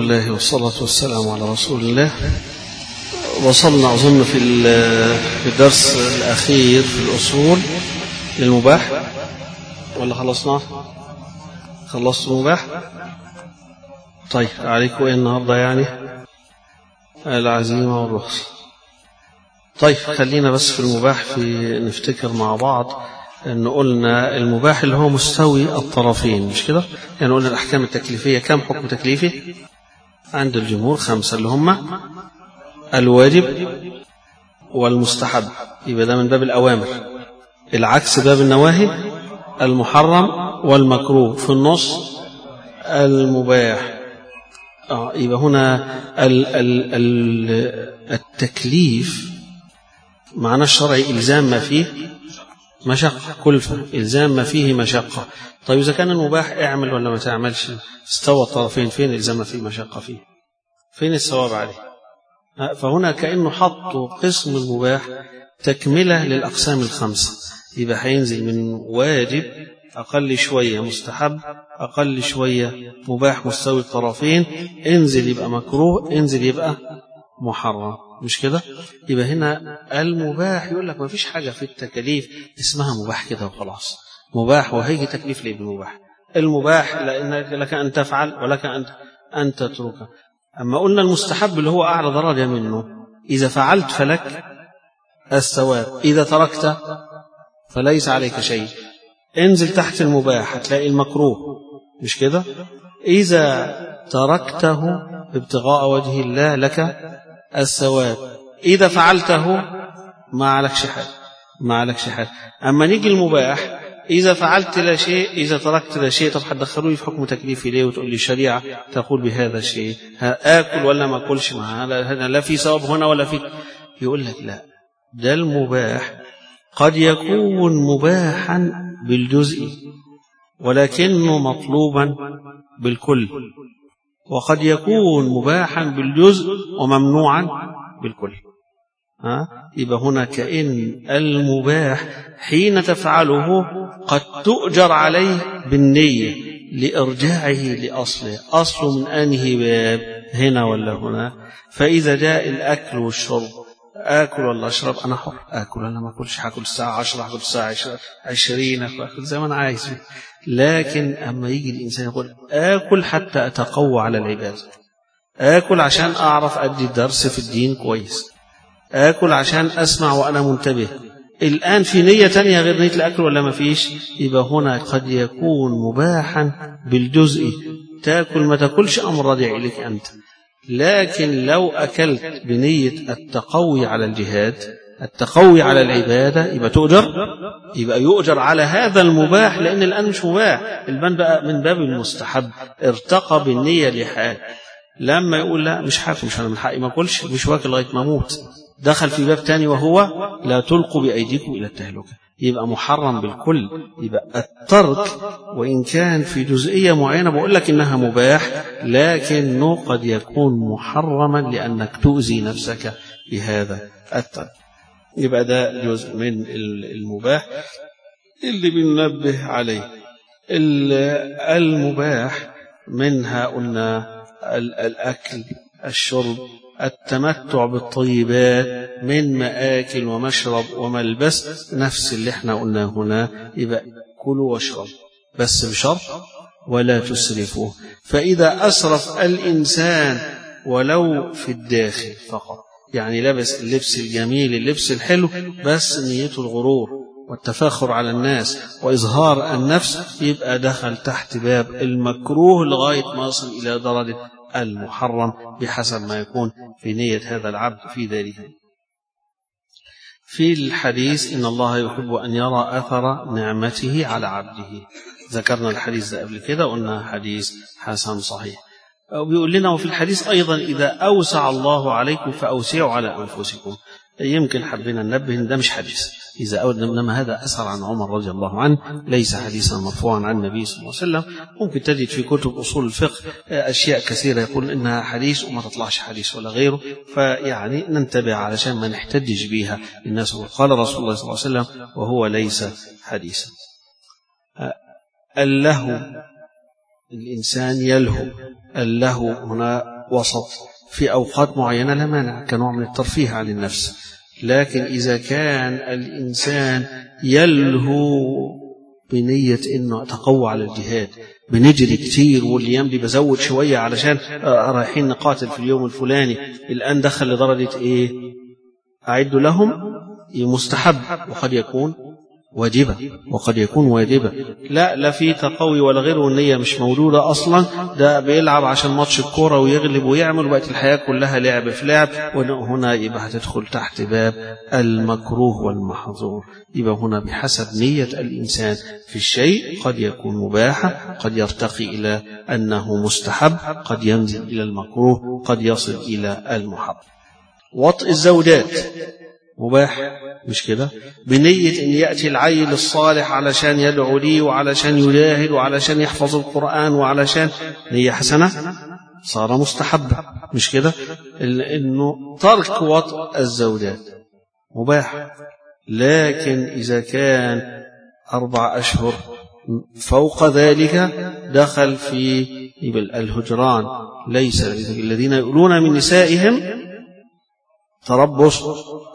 لله والصلاة والسلام على رسول الله. وصلنا أظن في الدرس الأخير في الأصول للمباح. ولا خلصنا؟ خلصت المباح؟ طيب عليكم إيه النهاردة يعني العزيمة والرخصة طيب خلينا بس في المباح في نفتكر مع بعض إن قلنا المباح اللي هو مستوي الطرفين مش كده؟ يعني قلنا الأحكام التكليفية كم حكم تكليفي؟ عند الجمهور خمسة اللي هم الواجب والمستحب. يبقى ده من باب الأوامر. العكس باب النواهي المحرم والمكروه. في النص المباح. آه يبقى هنا ال ال ال التكليف معناه الشرعي إلزام ما فيه مشقة كلفة إلزام ما فيه مشقة. طيب إذا كان المباح اعمل ولا ما تعملش؟ استوى الطرفين فين إلزام ما فيه مشقة فيه؟ فين الثواب عليه؟ فهنا كأنه حطوا قسم المباح تكملة للأقسام الخمسة يبقى هينزل من واجب أقل شوية مستحب أقل شوية مباح مستوي الطرفين. انزل يبقى مكروه انزل يبقى محرم. مش كده؟ يبقى هنا المباح يقول لك ما فيش حاجة في التكاليف اسمها مباح كده وخلاص. مباح وهيجي تكليف ليه بالمباح المباح لأن لك أن تفعل ولك أن أن تتركه أما قلنا المستحب اللي هو أعلى درجة منه. إذا فعلت فلك الثواب. إذا تركت فليس عليك شيء. انزل تحت المباح هتلاقي المكروه. مش كده؟ إذا تركته ابتغاء وجه الله لك الثواب. إذا فعلته ما عليكش حاجة ما عليكش حاجة أما نيجي المباح إذا فعلت لا شيء إذا تركت لا شيء طب هتدخلوني في حكم تكليفي ليه وتقول لي الشريعة تقول بهذا الشيء آكل ولا ما أكلش؟ هذا لا في ثواب هنا ولا في. يقول لك لا. ده المباح. قد يكون مباحا بالجزء ولكنه مطلوبا بالكل. وقد يكون مباحا بالجزء وممنوعا بالكل. ها؟ يبقى هنا كأن المباح حين تفعله قد تؤجر عليه بالنية لإرجاعه لأصله. أصل من أنهي باب؟ هنا ولا هنا؟ فإذا جاء الأكل والشرب آكل ولا أشرب؟ أنا حر. آكل أنا ما أكلش؟ هاكل الساعة 10 هاكل الساعة 20 آكل زي ما أنا عايز. لكن أما يجي الإنسان يقول آكل حتى أتقوى على العبادة آكل عشان أعرف أدي الدرس في الدين كويس. آكل عشان أسمع وأنا منتبه. الآن في نية تانية غير نية الأكل ولا ما فيش؟ يبقى هنا قد يكون مباحا بالجزء. تأكل ما تأكلش أمر راجع إليك أنت. لكن لو أكلت بنية التقوي على الجهاد التقوي على العبادة يبقى تؤجر؟ يبقى يؤجر على هذا المباح لأن الآن مش مباح. البان بقى من باب المستحب. ارتقى بالنية لحال. لما يقول لا مش هاكل مش أنا من حقي. ما أكلش مش واكل لغاية ما أموت. دخل في باب تاني وهو لا تلقوا بأيديكم إلى التهلكة. يبقى محرم بالكل. يبقى الترك وإن كان في جزئية معينة بقول لك إنها مباح لكنه قد يكون محرما لأنك تؤذي نفسك بهذا الترك. يبقى ده جزء من المباح اللي بننبه عليه. المباح منها قلنا الأكل الشرب التمتع بالطيبات من مآكل ومشرب وملبس نفس اللي إحنا قلناه هنا. يبقى كلوا واشربوا بس بشرط ولا تسرفوا فإذا أسرف الإنسان ولو في الداخل فقط. يعني لبس اللبس الجميل اللبس الحلو بس نيته الغرور والتفاخر على الناس وإظهار النفس يبقى دخل تحت باب المكروه لغاية ما يصل إلى درجة المحرم بحسب ما يكون في نية هذا العبد في ذلك في الحديث إن الله يحب أن يرى أثر نعمته على عبده. ذكرنا الحديث ده قبل كده قلنا حديث حسن صحيح. وبيقول لنا وفي الحديث أيضا إذا أوسع الله عليكم فأوسعوا على أنفسكم. يمكن حبينا ننبه ده مش حديث. إذا أود إنما هذا أثر عن عمر رضي الله عنه. ليس حديثا مرفوعا عن النبي صلى الله عليه وسلم. ممكن تجد في كتب أصول الفقه أشياء كثيرة يقول إنها حديث وما تطلعش حديث ولا غيره. فيعني ننتبه علشان ما نحتجج بها. الناس قال رسول الله صلى الله عليه وسلم وهو ليس حديثا. اللهو. الإنسان يلهو. له هنا وسط. في أوقات معينة لا مانع كنوع من الترفيه عن النفس. لكن إذا كان الإنسان يلهو بنية إنه أتقوى على الجهاد بنجري كتير والأيام دي بزود شوية علشان رايحين نقاتل في اليوم الفلاني الآن دخل لدرجة إيه؟ أعدوا لهم مستحب وقد يكون واجبة وقد يكون واجبة. لا لا في تقوي ولا غيره والنية مش موجودة أصلا. ده بيلعب عشان ماتش الكورة ويغلب ويعمل وبقت الحياة كلها لعب في لعب. وهنا يبقى هتدخل تحت باب المكروه والمحظور. يبقى هنا بحسب نية الإنسان في الشيء قد يكون مباحا قد يرتقي إلى أنه مستحب قد ينزل إلى المكروه قد يصل إلى المحب وطء الزوجات. مباح. مش كده؟ بنية إن يأتي العيل الصالح علشان يدعو لي وعلشان يجاهد وعلشان يحفظ القرآن وعلشان نية حسنة؟ صار مستحبة مش كده؟ إنه ترك وطء الزوجات. مباح. لكن إذا كان أربع أشهر فوق ذلك دخل في الهجران. ليس الذين يؤلون من نسائهم تربص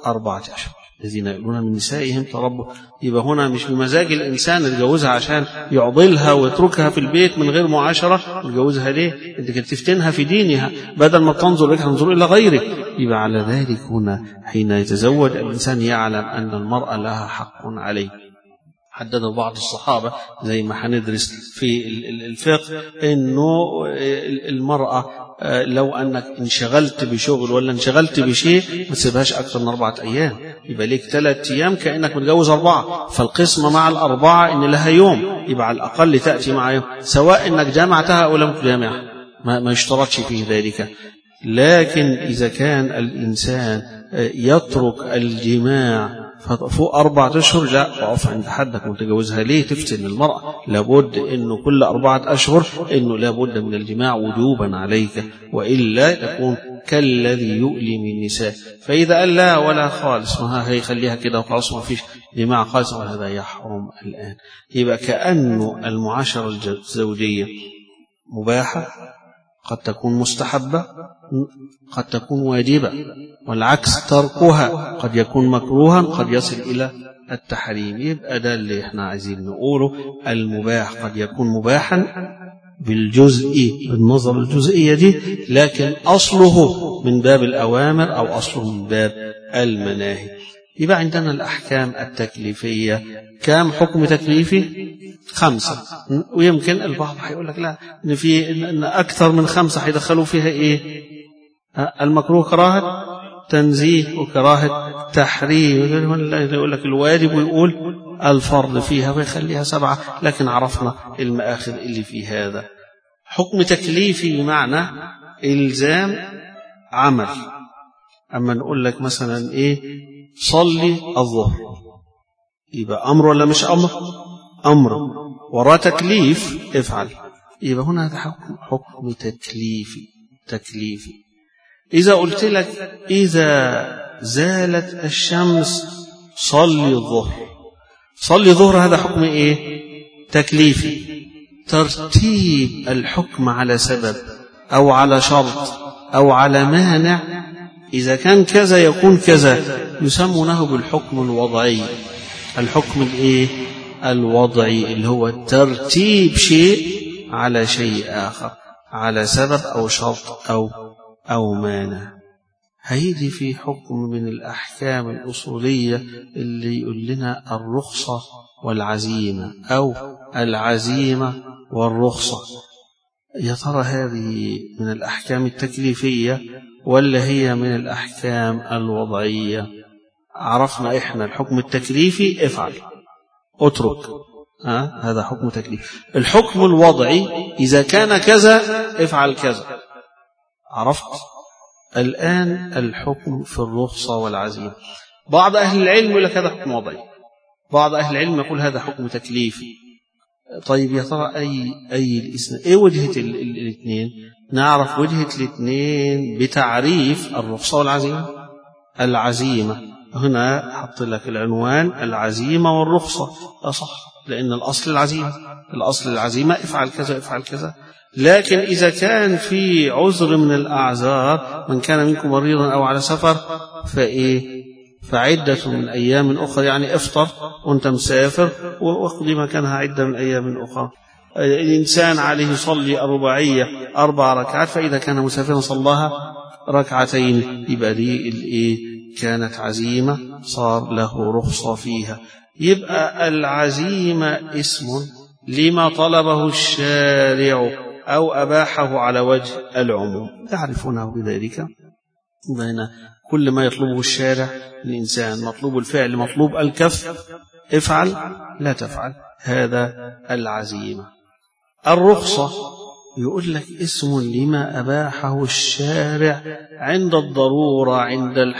أربعة أشهر. الذين يؤلون من نسائهم تربص. يبقى هنا مش بمزاج الإنسان يتجوزها عشان يعضلها ويتركها في البيت من غير معاشرة. يتجوزها ليه؟ أنت كنت تفتنها في دينها. بدل ما تنظر لك تنظر إلى غيرك. يبقى على ذلك هنا حين يتزوج الإنسان يعلم أن المرأة لها حق عليه. حدده بعض الصحابة زي ما هندرس في الفقه إنه المرأة لو أنك انشغلت بشغل ولا انشغلت بشيء ما تسيبهاش أكثر من أربعة أيام. يبقى ليك ثلاث أيام كأنك متجوز أربعة. فالقسمة مع الأربعة إن لها يوم. يبقى على الأقل تأتي مع يوم سواء إنك جامعتها أو لم تجامعها ما, ما يشترطش فيه ذلك. لكن إذا كان الإنسان يترك الجماع فوق أربعة أشهر لا اقف عند حدك وتجوزها ليه تفتن المرأة؟ لابد أنه كل أربعة أشهر أنه لابد من الجماع وجوبا عليك وإلا يكون كالذي يؤلي من النساء. فإذا قال لا ولا خالص ما هي خليها كده وخلاص ما فيش جماع خالص وهذا يحرم الآن. يبقى كأنه المعاشرة الزوجية مباحة قد تكون مستحبة قد تكون واجبة والعكس تركها قد يكون مكروها قد يصل إلى التحريم. يبقى ده اللي إحنا عايزين نقوله. المباح قد يكون مباحا بالجزء بالنظر الجزئية دي لكن أصله من باب الأوامر أو أصله من باب المناهي يبقى عندنا الأحكام التكليفية. كام حكم تكليفي؟ خمسة. ويمكن البعض هيقول لك لا إن في إن أكثر من خمسة هيدخلوا فيها إيه؟ المكروه كراهة. تنزيه وكراهة تحريم يقول لك الواجب ويقول الفرض فيها ويخليها سبعة لكن عرفنا المآخذ اللي في هذا. حكم تكليفي بمعنى إلزام عمل. أما نقول لك مثلا إيه؟ صلي الظهر. يبقى أمر ولا مش أمر؟ أمر. وراء تكليف افعل. يبقى هنا حكم تكليفي تكليفي. إذا قلت لك إذا زالت الشمس صلي الظهر. صلي الظهر هذا حكم إيه؟ تكليفي. ترتيب الحكم على سبب أو على شرط أو على مانع. إذا كان كذا يكون كذا. يسمونه بالحكم الوضعي. الحكم الإيه؟ الوضعي اللي هو ترتيب شيء على شيء آخر على سبب أو شرط أو أو مانع. هيجي في حكم من الأحكام الأصولية اللي يقول لنا الرخصة والعزيمة أو العزيمة والرخصة. يا ترى هذه من الأحكام التكليفية ولا هي من الأحكام الوضعية؟ عرفنا إحنا الحكم التكليفي افعل. اترك؟ هذا حكم تكليف. الحكم الوضعي إذا كان كذا افعل كذا. عرفت؟ الآن الحكم في الرخصة والعزيمة. بعض أهل العلم يقول لك هذا حكم وضعي. بعض أهل العلم يقول هذا حكم تكليفي. طيب يا ترى أي أي الاسم إيه وجهة الاثنين؟ نعرف وجهة الاثنين بتعريف الرخصة والعزيمة. العزيمة. هنا حط لك العنوان العزيمة والرخصة. أصح لأن الأصل العزيمة. الأصل العزيمة افعل كذا افعل كذا. لكن إذا كان في عذر من الأعذار من كان منكم مريضا أو على سفر فإيه؟ فعدة من أيام أخرى يعني افطر وأنت مسافر وأقضي مكانها عدة من أيام أخرى. الإنسان عليه يصلي الرباعية أربع ركعات فإذا كان مسافرا صلاها ركعتين. يبقى دي الإيه؟ كانت عزيمة صار له رخصة فيها. يبقى العزيمة اسم لما طلبه الشارع. أو أباحه على وجه العموم. يعرفونه بذلك بين كل ما يطلبه الشارع الإنسان مطلوب الفعل مطلوب الكف. افعل لا تفعل. هذا العزيمة. الرخصة. يقول لك اسم لما أباحه الشارع عند الضرورة عند